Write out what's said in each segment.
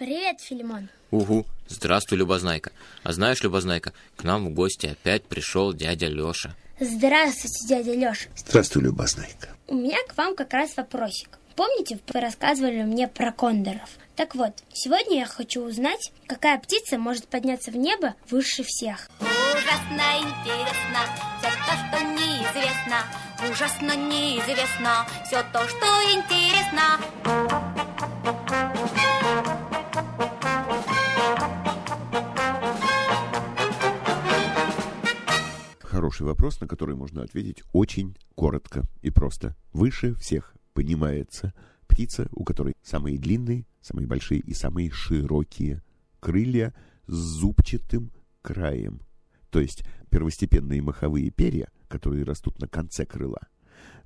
Привет, Филимон. Угу, здравствуй, Любознайка. А знаешь, Любознайка, к нам в гости опять пришел дядя Леша. Здравствуйте, дядя Леша. Здравствуй, Любознайка. У меня к вам как раз вопросик. Помните, вы рассказывали мне про кондоров? Так вот, сегодня я хочу узнать, какая птица может подняться в небо выше всех. Ужасно интересно все то, что неизвестно. Ужасно неизвестно все то, что интересно. Хороший вопрос, на который можно ответить очень коротко и просто. Выше всех понимается птица, у которой самые длинные, самые большие и самые широкие крылья с зубчатым краем. То есть первостепенные маховые перья, которые растут на конце крыла,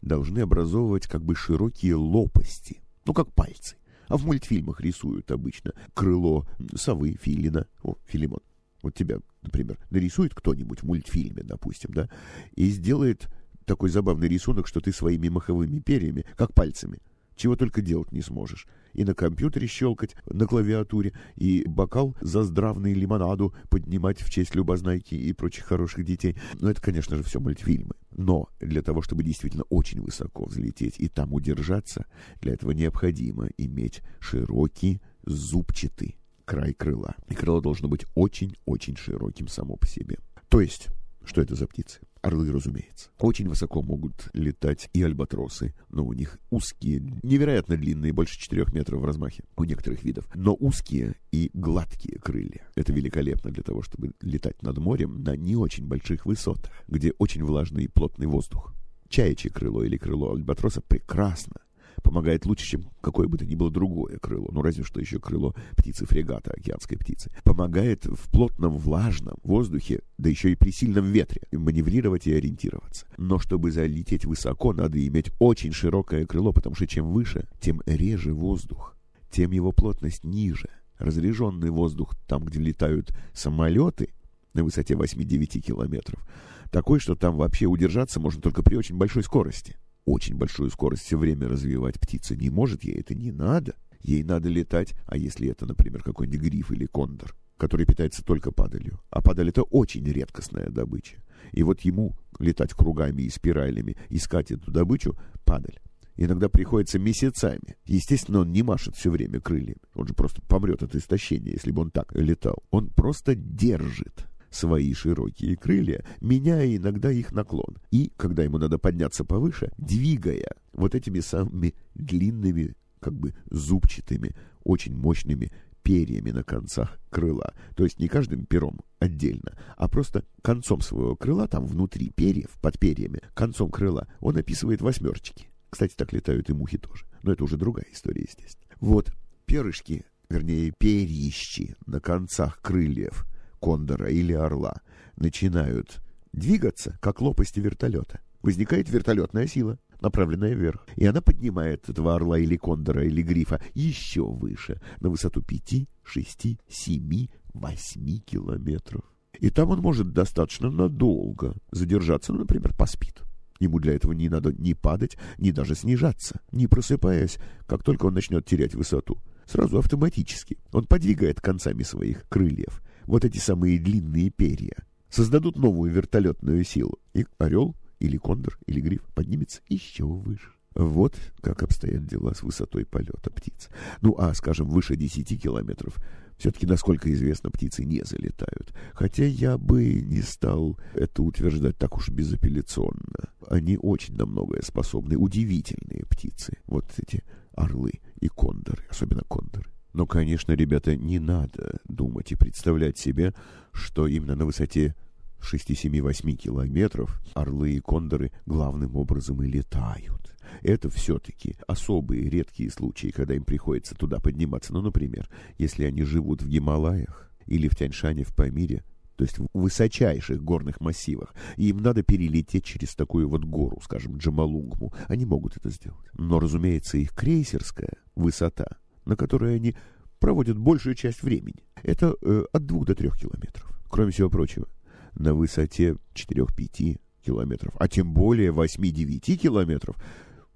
должны образовывать как бы широкие лопасти, ну как пальцы. А в мультфильмах рисуют обычно крыло совы, филина, о, филимон. Вот тебя, например, нарисует кто-нибудь в мультфильме, допустим, да, и сделает такой забавный рисунок, что ты своими маховыми перьями, как пальцами, чего только делать не сможешь. И на компьютере щелкать, на клавиатуре, и бокал за здравный лимонаду поднимать в честь любознайки и прочих хороших детей. Но это, конечно же, все мультфильмы. Но для того, чтобы действительно очень высоко взлететь и там удержаться, для этого необходимо иметь широкий, зубчатый край крыла. И крыло должно быть очень-очень широким само по себе. То есть, что это за птицы? Орлы, разумеется. Очень высоко могут летать и альбатросы, но у них узкие, невероятно длинные, больше 4 метров в размахе у некоторых видов, но узкие и гладкие крылья. Это великолепно для того, чтобы летать над морем на не очень больших высотах, где очень влажный и плотный воздух. Чаячье крыло или крыло альбатроса прекрасно помогает лучше, чем какое бы то ни было другое крыло, ну разве что еще крыло птицы-фрегата, океанской птицы. Помогает в плотном влажном воздухе, да еще и при сильном ветре, маневрировать и ориентироваться. Но чтобы залететь высоко, надо иметь очень широкое крыло, потому что чем выше, тем реже воздух, тем его плотность ниже. Разреженный воздух там, где летают самолеты, на высоте 8-9 километров, такой, что там вообще удержаться можно только при очень большой скорости очень большую скорость все время развивать птица не может, ей это не надо. Ей надо летать, а если это, например, какой-нибудь гриф или кондор, который питается только падалью. А падаль — это очень редкостная добыча. И вот ему летать кругами и спиралями, искать эту добычу — падаль. Иногда приходится месяцами. Естественно, он не машет все время крыльями. Он же просто помрет от истощения, если бы он так летал. Он просто держит свои широкие крылья, меняя иногда их наклон. И, когда ему надо подняться повыше, двигая вот этими самыми длинными, как бы зубчатыми, очень мощными перьями на концах крыла. То есть не каждым пером отдельно, а просто концом своего крыла, там внутри перьев, под перьями, концом крыла, он описывает восьмерчики. Кстати, так летают и мухи тоже. Но это уже другая история, естественно. Вот перышки, вернее, перьищи на концах крыльев кондора или орла начинают двигаться, как лопасти вертолета. Возникает вертолетная сила, направленная вверх. И она поднимает этого орла или кондора или грифа еще выше, на высоту 5, 6, 7, 8 километров. И там он может достаточно надолго задержаться, ну, например, поспит. Ему для этого не надо ни падать, ни даже снижаться, не просыпаясь, как только он начнет терять высоту. Сразу автоматически он подвигает концами своих крыльев вот эти самые длинные перья, создадут новую вертолетную силу, и орел или кондор или гриф поднимется еще выше. Вот как обстоят дела с высотой полета птиц. Ну, а, скажем, выше 10 километров все-таки, насколько известно, птицы не залетают. Хотя я бы не стал это утверждать так уж безапелляционно. Они очень на многое способны, удивительные птицы. Вот эти орлы и кондоры, особенно кондоры. Но, конечно, ребята, не надо думать и представлять себе, что именно на высоте 6-7-8 километров орлы и кондоры главным образом и летают. Это все-таки особые редкие случаи, когда им приходится туда подниматься. Ну, например, если они живут в Гималаях или в Тяньшане в Памире, то есть в высочайших горных массивах, и им надо перелететь через такую вот гору, скажем, Джамалунгму, они могут это сделать. Но, разумеется, их крейсерская высота – на которой они проводят большую часть времени. Это э, от 2 до 3 километров. Кроме всего прочего, на высоте 4-5 километров, а тем более 8-9 километров,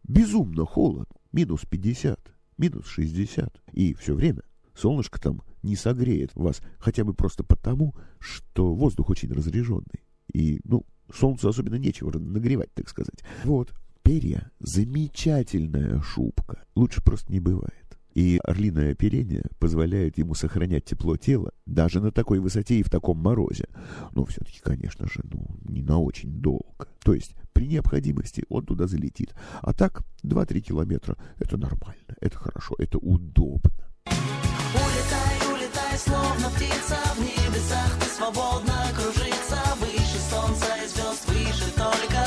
безумно холодно. Минус 50, минус 60. И все время солнышко там не согреет вас, хотя бы просто потому, что воздух очень разряженный. И, ну, солнцу особенно нечего нагревать, так сказать. Вот, перья, замечательная шубка. Лучше просто не бывает и орлиное оперение позволяет ему сохранять тепло тела даже на такой высоте и в таком морозе. Но все-таки, конечно же, ну, не на очень долго. То есть при необходимости он туда залетит. А так 2-3 километра – это нормально, это хорошо, это удобно. Улетай, улетай, словно птица в небесах, ты свободно кружится выше солнца и звезд, выше только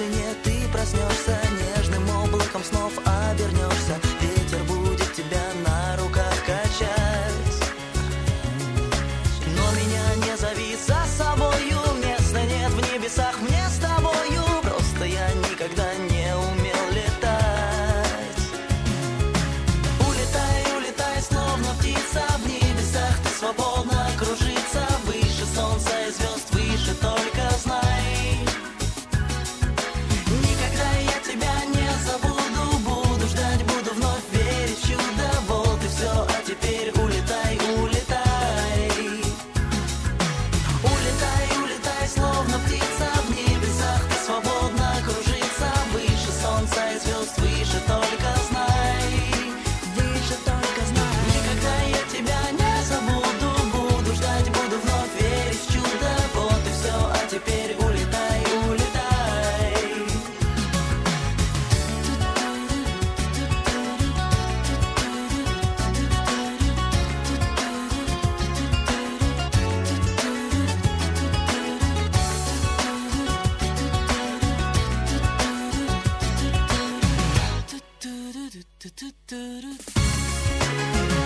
тишине ты проснешься. do, do, do, do, do.